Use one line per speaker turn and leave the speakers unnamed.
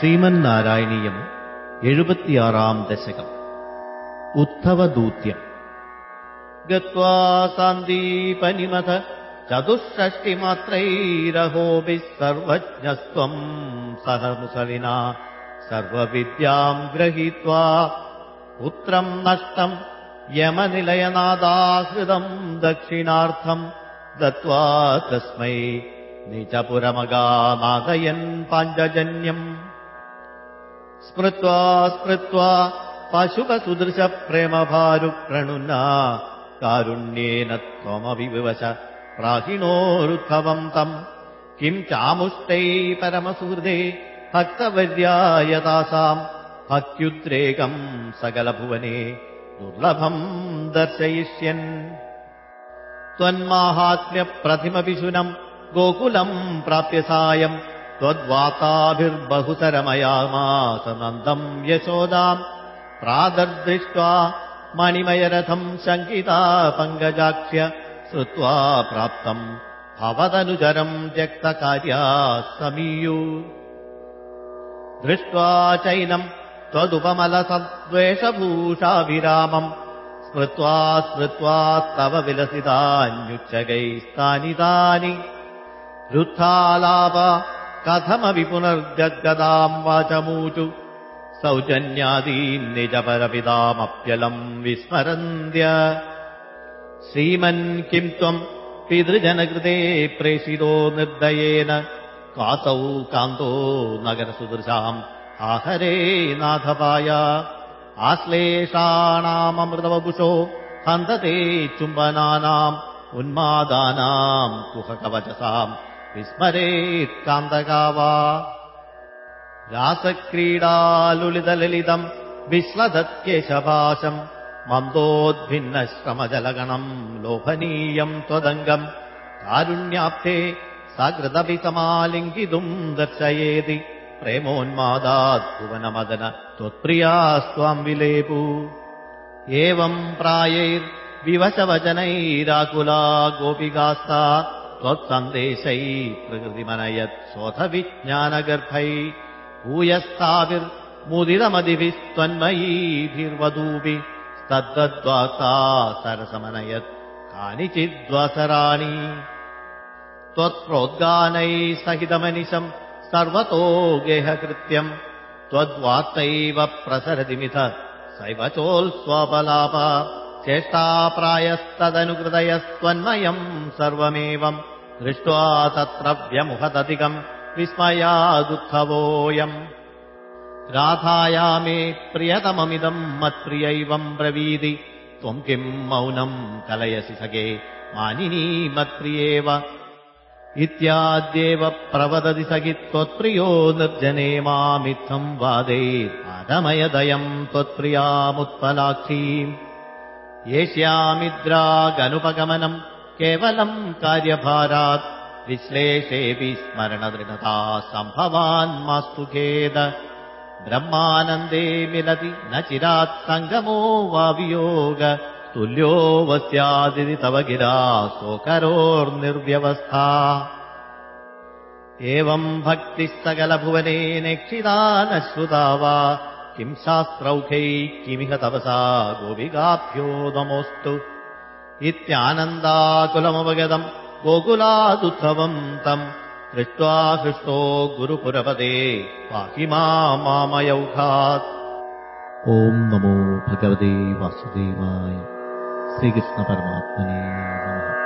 ശ്രീമന്നാരായണീയം എഴുപത്തിയാറാം ദശകം. ഉദ്ധവദൂത്യം. ഗത്വാ सान्दीपनिमथ चतुःषष्टिमात्रैरहोऽपि सर्वज्ञस्त्वम् सहमुसरिना सर्वविद्याम् गृहीत्वा पुत्रम् नष्टम् यमनिलयनादाश्रितम् दक्षिणार्थम् दत्त्वा तस्मै निजपुरमगामादयन् पाञ्चजन्यम् स्मृत्वा स्मृत्वा पशुपसुदृशप्रेमभारुप्रणुना कारुण्येन त्वमपि विवश प्राहिणोरुद्भवम् तम् किम् चामुष्टै परमसुहृदे भक्तवर्याय तासाम् भक्त्युद्रेकम् सकलभुवने दुर्लभम् दर्शयिष्यन्। त्वन्माहात्म्यप्रतिमपिशुनम् गोकुलम् प्राप्य सायम् त्वद्वाताभिर्बहुतरमयामास नन्दम् यशोदाम् प्रादर्दृष्ट्वा मणिमयरथम् शङ्किता पङ्कजाक्ष्य श्रुत्वा प्राप्तम् भवदनुचरम् त्यक्तकार्या समीयु दृष्ट्वा चैनम् त्वदुपमलसद्वेषभूषाभिरामम् स्मृत्वा स्मृत्वा तव विलसितान्युच्चकैस्तानि तानि रुद्धालाप कथमपि पुनर्जद्गदाम् वाचमूचु। सौजन्यादीम् निजपरपितामप्यलम् विस्मरन्त्य। श्रीमन् किम् त्वम् पितृजनकृते प्रेषितो निर्दयेन। कातौ कान्तो नगरसुदृशाम् आहरे नाथपाय। आश्लेषाणाममृतवपुषो हन्तते चुम्बनानाम् उन्मादानाम् कुहकवचसाम् विस्मरेत्कान्तका वा रासक्रीडालुलितललितम् विश्लदत्येशभाषम् मन्दोद्भिन्नश्रमजलगणम् लोभनीयम् त्वदङ्गम् कारुण्याप्ते सकृदपि समालिङ्गितुम् दर्शयेति प्रेमोन्मादात् भुवनमदन त्वत्प्रियास्त्वाम् विलेपु। एवम् प्रायैर्विवशवचनैराकुला गोपिकास्ता त्वत्सन्देशै प्रकृतिमनयत् शोधविज्ञानगर्भै भूयस्ताभिर्मुदितमदिभिस्त्वन्मयीभिर्वधूभिः तद्वद्वासा सरसमनयत् कानिचिद्वासराणि। त्वत्प्रोद्गानैः सहितमनिशम् सर्वतो गेहकृत्यम् त्वद्वार्तैव प्रसरतिमिथ सैव चोल्स्वापलाप चेष्टाप्रायस्तदनुकृतयस्त्वन्मयम् सर्वमेवम् दृष्ट्वा तत्र व्यमुहदधिकम् विस्मयादुःखवोऽयम् राधायामे प्रियतममिदम् मत्प्रियैवम् ब्रवीति त्वम् किम् मौनम् कलयसि सखे मानिनी मत्प्रियेव। इत्याद्येव प्रवदति सखि त्वत्प्रियो निर्जने मामित्थम् वादे पादमयदयम् त्वत्प्रियामुत्पलाक्षीम् येष्यामिद्रागनुपगमनम् केवलम् कार्यभारात् विश्लेषेऽपि स्मरणदृढता सम्भवान् मास्तु खेद। ब्रह्मानन्दे मिलति न चिरात् सङ्गमो वा वियोग। तुल्यो वस्यादिति तव गिरा सोकरोर्निर्व्यवस्था एवम् भक्तिः सकलभुवने नेक्षिता न श्रुता वा किम् शास्त्रौखै किमिह तपसा गोपिकाभ्यो नमोऽस्तु इत्यानन्दाकुलमवगतम् गोकुलादुत्सवम् तम् दृष्ट्वा हृष्टो गुरुपुरपदे पाहि मामयौघात्।
ॐ नमो भगवते वासुदेवाय। श्रीकृष्णपरमात्मने नमः